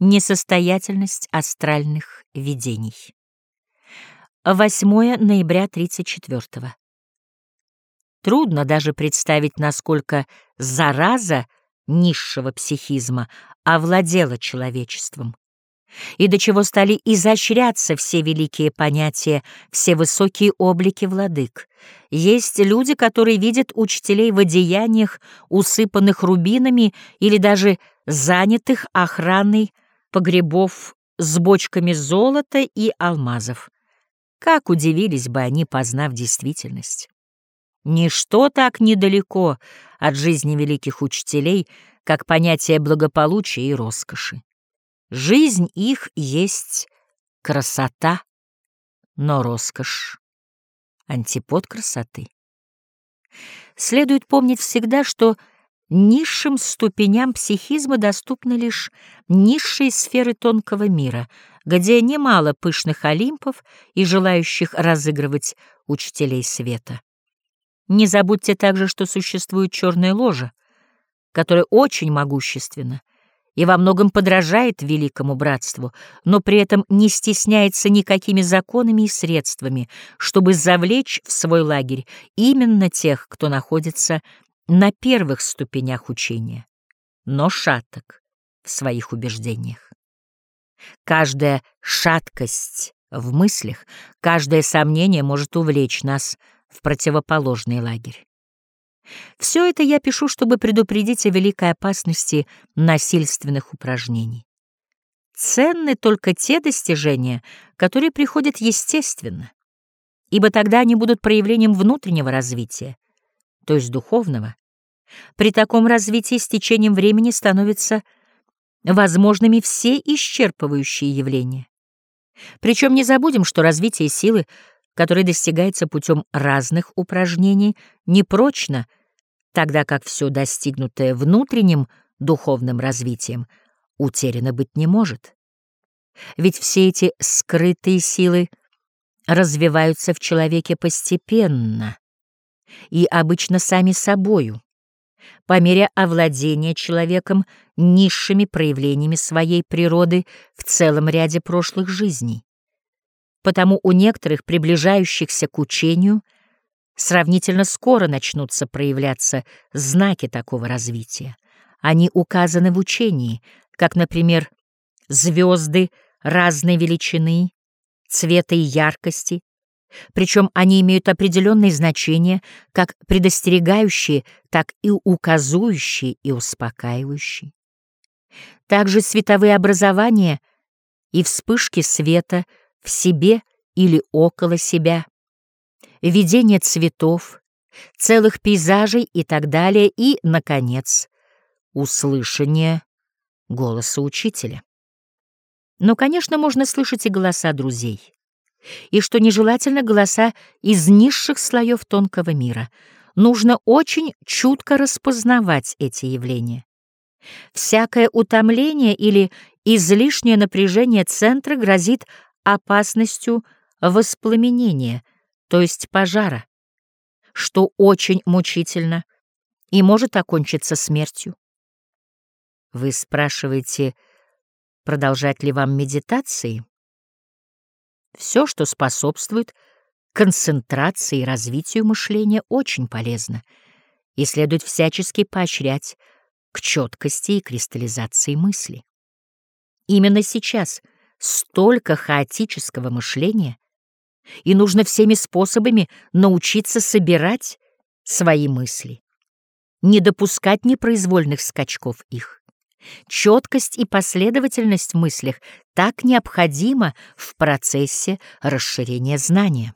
Несостоятельность астральных видений. 8 ноября 34 -го. Трудно даже представить, насколько зараза низшего психизма овладела человечеством, и до чего стали изощряться все великие понятия, все высокие облики владык. Есть люди, которые видят учителей в одеяниях, усыпанных рубинами или даже занятых охраной погребов с бочками золота и алмазов. Как удивились бы они, познав действительность. Ничто так недалеко от жизни великих учителей, как понятие благополучия и роскоши. Жизнь их есть красота, но роскошь — антипод красоты. Следует помнить всегда, что низшим ступеням психизма доступны лишь низшие сферы тонкого мира, где немало пышных олимпов и желающих разыгрывать учителей света. Не забудьте также, что существует черная ложа, которая очень могущественна и во многом подражает великому братству, но при этом не стесняется никакими законами и средствами, чтобы завлечь в свой лагерь именно тех, кто находится на первых ступенях учения, но шаток в своих убеждениях. Каждая шаткость в мыслях, каждое сомнение может увлечь нас в противоположный лагерь. Все это я пишу, чтобы предупредить о великой опасности насильственных упражнений. Ценны только те достижения, которые приходят естественно, ибо тогда они будут проявлением внутреннего развития, то есть духовного. При таком развитии с течением времени становятся возможными все исчерпывающие явления. Причем не забудем, что развитие силы, которое достигается путем разных упражнений, непрочно — тогда как все достигнутое внутренним духовным развитием утеряно быть не может. Ведь все эти скрытые силы развиваются в человеке постепенно и обычно сами собою, по мере овладения человеком низшими проявлениями своей природы в целом ряде прошлых жизней. Потому у некоторых, приближающихся к учению, — Сравнительно скоро начнутся проявляться знаки такого развития. Они указаны в учении, как, например, звезды разной величины, цвета и яркости, причем они имеют определенные значения, как предостерегающие, так и указующие и успокаивающие. Также световые образования и вспышки света в себе или около себя — видение цветов, целых пейзажей и так далее, и, наконец, услышание голоса учителя. Но, конечно, можно слышать и голоса друзей, и, что нежелательно, голоса из низших слоев тонкого мира. Нужно очень чутко распознавать эти явления. Всякое утомление или излишнее напряжение центра грозит опасностью воспламенения — то есть пожара, что очень мучительно и может окончиться смертью. Вы спрашиваете, продолжать ли вам медитации? Все, что способствует концентрации и развитию мышления, очень полезно и следует всячески поощрять к четкости и кристаллизации мысли. Именно сейчас столько хаотического мышления — и нужно всеми способами научиться собирать свои мысли, не допускать непроизвольных скачков их. Четкость и последовательность в мыслях так необходима в процессе расширения знания.